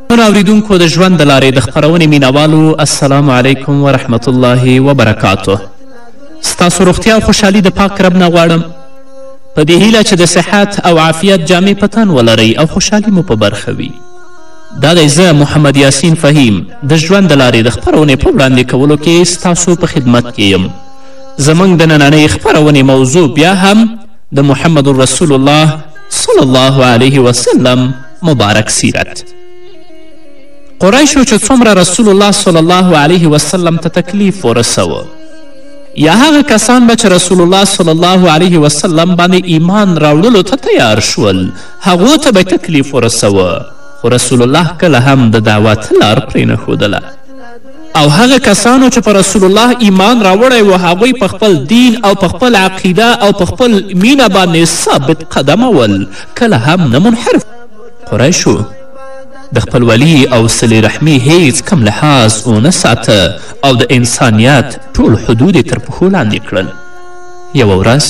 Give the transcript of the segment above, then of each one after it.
محترمو اوریدونکو د ژوند د لارې د خپرونې مینوالو السلام علیکم ورحمت الله وبرکاته ستاسو روغتیا او خوشحالي د پاک رب نه غواړم په دې هیله چې د صحت او عافیت جامې په تن ولرئ او خوشحالي مو په برخه وي دا دی زه محمد یاسین فهیم د ژوند د لارې د خپرونې په وړاندې کولو کې ستاسو په خدمت کې یم زموږ د نننۍ خپرونې موضوع بیا هم د محمد رسول الله صلی الله علیه وسلم مبارک سیرت قریشو چې څومره رسول الله صلی الله علیه وسلم ته تکلیف ورسوه یا هغه کسان به چې رسول الله صلی الله علیه وسلم باندې ایمان راوړلو ته تیار شول هغو ته به تکلیف ورسوه خو رسول الله کله هم د دعوت لار پرې نښودله او هغه کسانو چې په رسول الله ایمان راوړی و هغوی په خپل دین او په خپل عقیده او په خپل مینه باندې ثابت قدمه ول کله هم نه منحرف قریشو د خپلولی او صلی رحمی هیڅ کم لحاظ ونه ساته او د انسانیت ټول حدود تر پښو لاندې کړل یوه ورځ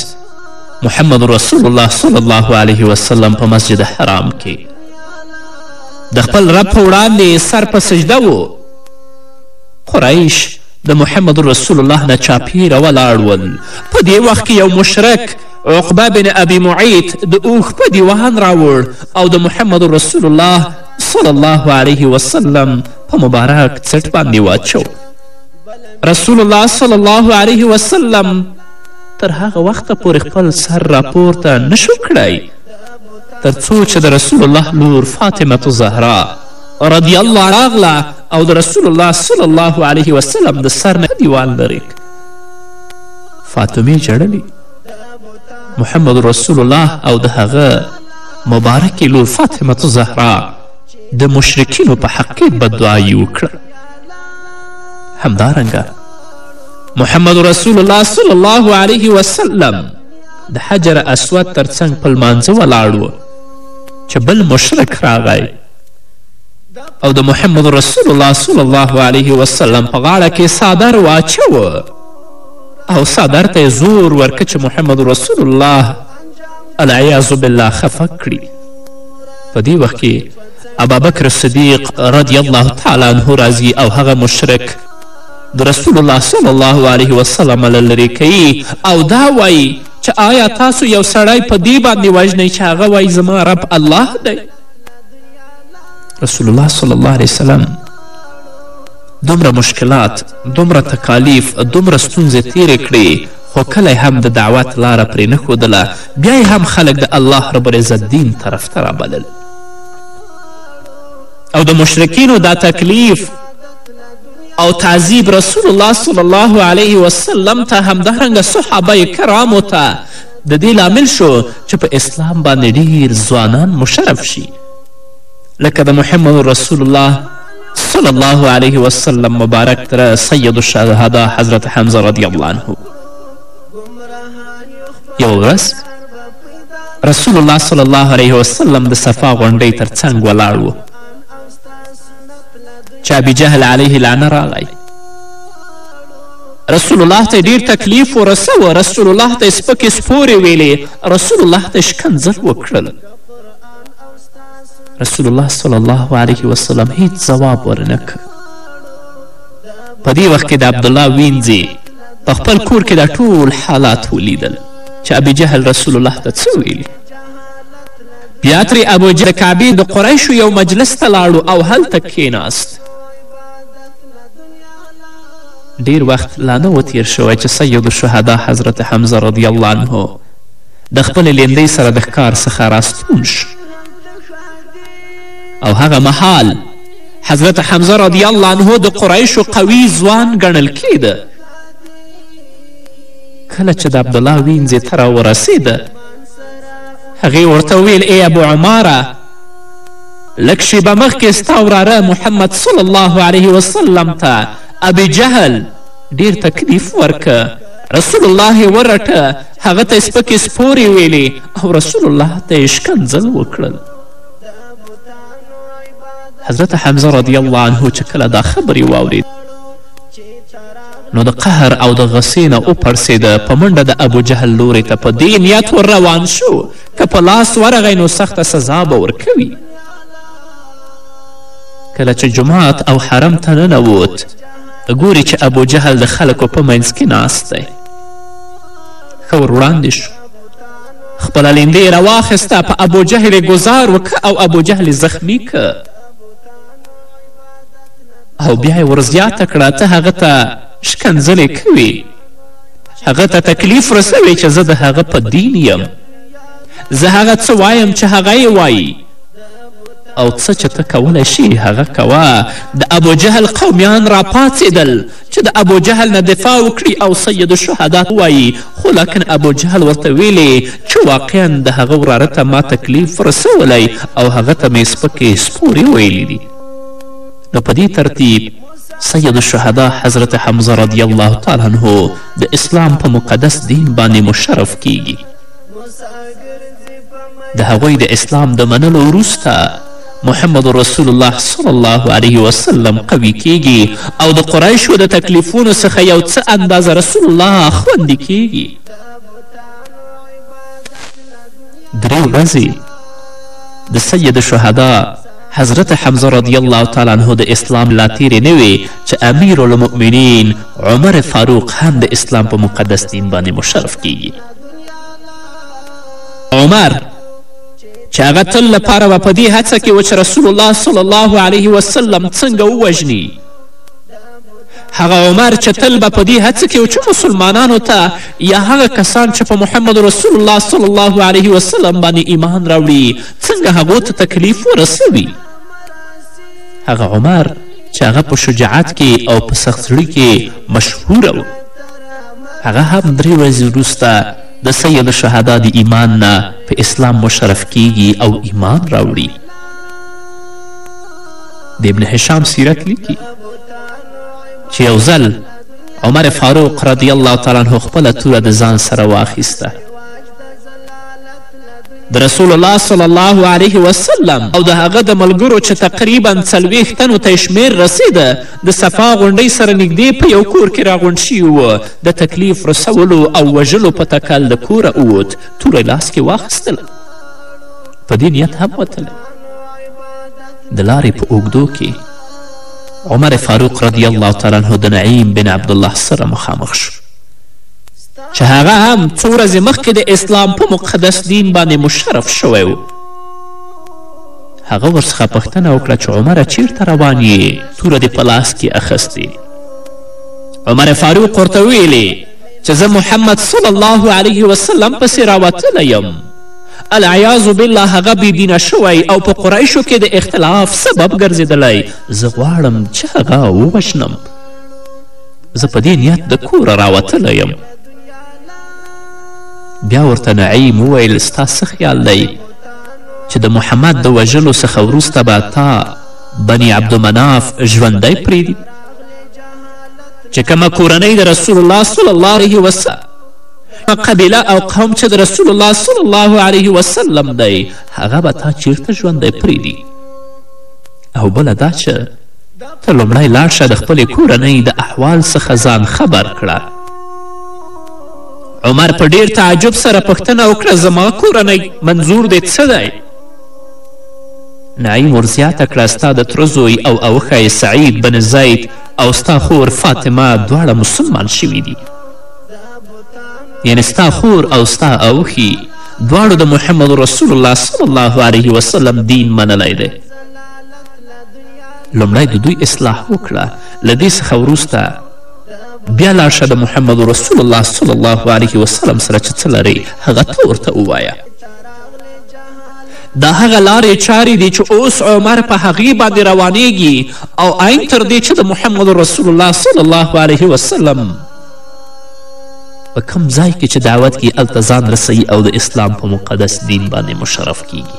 محمد رسول الله صلی الله علیه وسلم په مسجد حرام کې د خپل رب په وړاندې سر په سجده و قریش د محمد رسول الله نه چاپیره ولاړ ول په دې وخت کې یو مشرک عقبه بن ابي معيط د اوښ په دیوان راوړ او د محمد رسول الله صلی الله علیه وسلم په مبارک څټ باندې واچو رسول الله صلی الله علیه وسلم تر هغه وخته پورې خپل سر راپورته نشو کړی تر څو چې د رسول الله لور فاطمه زهرا رضی الله راغله او د رسول الله صلی الله علیه وسلم د سر نه دیوال لرې فاطمې ژړلې محمد رسول الله او د هغه مبارکې لور فاطمه زهرا د مشرکینو په حق کې بددعایي وکړه همدارنګه محمد رسول الله صلی الله علیه وسلم د حجر اسود ترڅنګ په لمانځه ولاړ و چې بل مشرک راغی او د محمد رسول الله صلی الله علیه وسلم په غاړه کې صادر واچوه او صادر ته یې زور ورکه چې محمد رسول الله العیاذ بالله خفه کړي په دې وخت کې ابابکر صدیق رضی الله تعالی عنه راځي او هغه مشرک د رسول الله صلی الله علیه وسلم له لرې کوي او دا وایي چې آیا تاسو یو سړی په دې باندې وژنئ چې هغه وایي زما رب الله دی رسول الله صلی الله علیه وسلم دومره مشکلات دومره تکالیف دومره ستونزې تیرې کړې خو کله هم د دعوت لاره پرې نه ښودله بیا هم خلک د الله رب العزت دین طرف ته رابلل او د مشرکینو دا تکلیف او تعذیب رسول الله صلی الله علیه وسلم ته همدارنګه صحابه کرامو ته د دې لامل شو چې په اسلام باندې ډیر ځوانان مشرف شي لکه د محمد رسول الله صلی الله علیه وسلم مبارک تر سید الشهدا حضرت حمزه رضی الله عنه یو ورځ رسول الله صلی الله علیه وسلم د صفا غونډۍ تر څنګ ولاړ و چې ابي جهل علیه لعنه راغی رسول الله ته ډیر تکلیف ورسوه رسول الله ته سپکې سپورې ویلې رسول الله ته شکنځل وکړل رسول الله صلی الله علیه وسلم هیڅ ځواب ورنه کړ په دې وخت کې د عبدالله وینځې په خپل کور کې دا ټول حالات ولیدل چې ابي جهل رسول الله ته څه ویلي بیا ترې ابو جهل د کعبې د قریشو یو مجلس ته لاړو او هلته کښېناست ډیر وخت لا نه و تیر شوی چې سید الشهدا حضرت حمزه رضی الله عنه د خپلې لیندۍ سره د ښکار څخه راستون شو او هغه مهال حضرت حمزه رضی الله عنه د قریشو قوي ځوان ګڼل کیده کله چې د عبدالله وینځې ته راورسېده هغې ورته وویل ای ابو عماره لږ شیبه مخکې ستا وراره محمد صلی الله علیه وسلم ته ابي جهل ډیر تکلیف ورکه رسول الله یې ورټه هغه ته یې سپکې سپورې ویلې او رسول الله ته یې شکنځل وکړل حضرت حمزه رضی الله عنه چې کله دا خبرې واورید نو د قهر او د غصې نه وپړسېده په منډه د ابو جهل لورې ته په دې نیت ور روان شو که په لاس ورغی نو سخته سزا به ورکوي کله چې جماعت او حرم ته ننوت ګوري چې ابو جهل د خلکو په منځ کې ناست دی ښه ور وړاندې شو خپله لیندې یې راواخیسته په ابو جهل یې ګزار وکړه او ابو جهل یې زخمي که او بیا یې ورزیاته کړه ته هغه ته شکنځلې کوي هغه ته تکلیف رسوې چې زه د هغه په دین یم زه هغه څه وایم چې هغه یې وایي او څه چې ته کولی شي هغه کوه د ابو جهل قومیان راپاڅېدل چې د ابو جهل نه دفاع وکړي او سید الشهدا ووایي خو لاکن ابو جهل ورته ویلې چې واقعا د هغه وراره ته ما تکلیف رسولی او هغه ته مې سپکې سپورې ویلي دي نو په دې ترتیب سید الشهدا حضرت حمزه رضی الله تعالی عنه د اسلام په مقدس دین باندې مشرف کیږي د هغوی د اسلام د منلو وروسته محمد رسول الله صلی الله علیه وسلم قوي کیږي او د قریشو د تکلیفونو څخه یو څه اندازه رسول الله خوندي کیږي درې ورځې د سید شهدا حضرت حمزه رضی الله تعالی عنه د اسلام لا تیرې نه وې چې امیرالمؤمنین عمر فاروق هم د اسلام په مقدس دین باندې مشرف کیږي عمر چې هغه تل لپاره به په دې هڅه کې و چې رسول الله صلی الله علیه وسلم څنګه ووژني هغه عمر چې تل به په دې هڅه کې و چې مسلمانانو ته یا هغه کسان چې په محمد رسول الله صلی الله علیه وسلم باندې ایمان راوړي څنګه هغو ته تکلیف ورسوي هغه عمر چې هغه په شجاعت کې او په سخت زړي کې مشهوره و هغه هم درې ورځې وروسته د سید شهدا د ایمان نه په اسلام مشرف کیږي او ایمان راوړي د ابن هشام سیرت لیکي چې یو ځل عمر فاروق رضی الله تعالی عنه خپله توره د ځان سره واخیسته د رسول الله صلی الله علیه وسلم او د هغه د ملګرو چې تقریبا څلوېښت تنو ته شمېر رسېده د صفا غونډۍ سره نږدې په یو کور کې راغونډ شوي وو د تکلیف رسولو او وژلو په تکل د کوره ووت توره لاس کې واخیستله په دې نیت هم وتلی د لارې په اوږدو کې عمر فاروق رضی الله تعالی عنه د نعیم بن عبدالله سره مخامخ شو چې هغه هم څو ورځې مخکې د اسلام په مقدس دین باندې مشرف شوی و هغه ورڅخه پوښتنه وکړه چې عمره چیرته روان یې توره دې په لاس کې اخیستې عمر فاروق ورته ویلې چې زه محمد صلی الله علیه وسلم پسې راوتلی یم العیاذ بالله هغه بېدینه شوی او په قریشو کې د اختلاف سبب ګرځېدلی زه غواړم چې هغه ووژنم زه په دې نیت د کوره راوتلی یم بیا ورته نعیم وویل ستا څه خیال دی چې د محمد د وژلو څخه وروسته به تا بني عبدمناف ژوندی پرېږدي چې کومه کورنۍ د رسول الله صلی الله علیه وسلم قبیله او قوم چې د رسول الله صلی الله علیه وسلم دی هغه به تا چیرته ژوندی پرېږدي او بله دا چې ته لومړی لاړ شه د خپلې کورنۍ د احوال څخه ځان خبر کړه عمر په ډیر تعجب سره پوښتنه وکړه زما کورنۍ منظور دې څه دی نعیم ورزیاته کړه ستا د تره زوی او اوښی سعید بن زید او ستا خور فاطمه دواړه مسلمان شوي دي یعنی ستا خور او ستا اوښي دواړو د محمد رسول الله صلی الله علیه وسلم دین منلی دی لومړی د دوی اصلاح وکړه له دې څخه وروسته بیا لاړ شه د محمد رسول الله صلی الله علیه وسلم سره چې څه لرئ هغه ته ورته ووایه دا هغه لارې چارې دي چې اوس عمر په هغې باندې روانیږي او عین تر دې چې د محمد رسول الله صلی الله علیه وسلم په کم ځای کې چې دعوت کې هلته ځان رسوي او د اسلام په مقدس دین باندې مشرف کیږي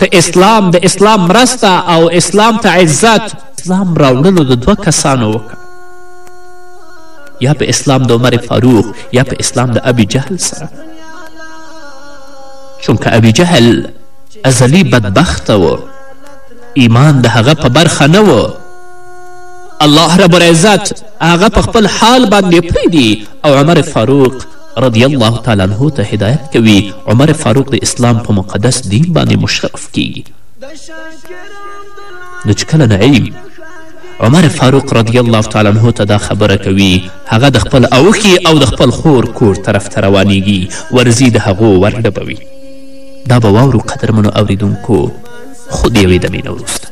په اسلام د اسلام مرسته او اسلام ته عزت اسلام راوړلو د دوه کسانو وکړ یا په اسلام د عمر فاروق یا په اسلام د ابي جهل سره چونکه ابي جهل ازلی بدبخته و ایمان د هغه په برخه نه و الله رب العزت هغه په خپل حال باندې پریږدي او عمر فاروق رضی الله تعالی عنه ته هدایت کوي عمر فاروق د اسلام په مقدس دین باندې مشرف کیږي نو چې کله نعیم عمر فاروق رضی الله تعالی عنه ته دا خبره کوي هغه د خپل اوښي او د خپل خور کور طرف ته روانیږي ورځي د هغو ورډبوي دا به واورو قدرمنو اوریدونکو خو د یوې دمې نه وروسته